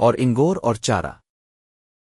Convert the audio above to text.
اور انگور اور چارہ۔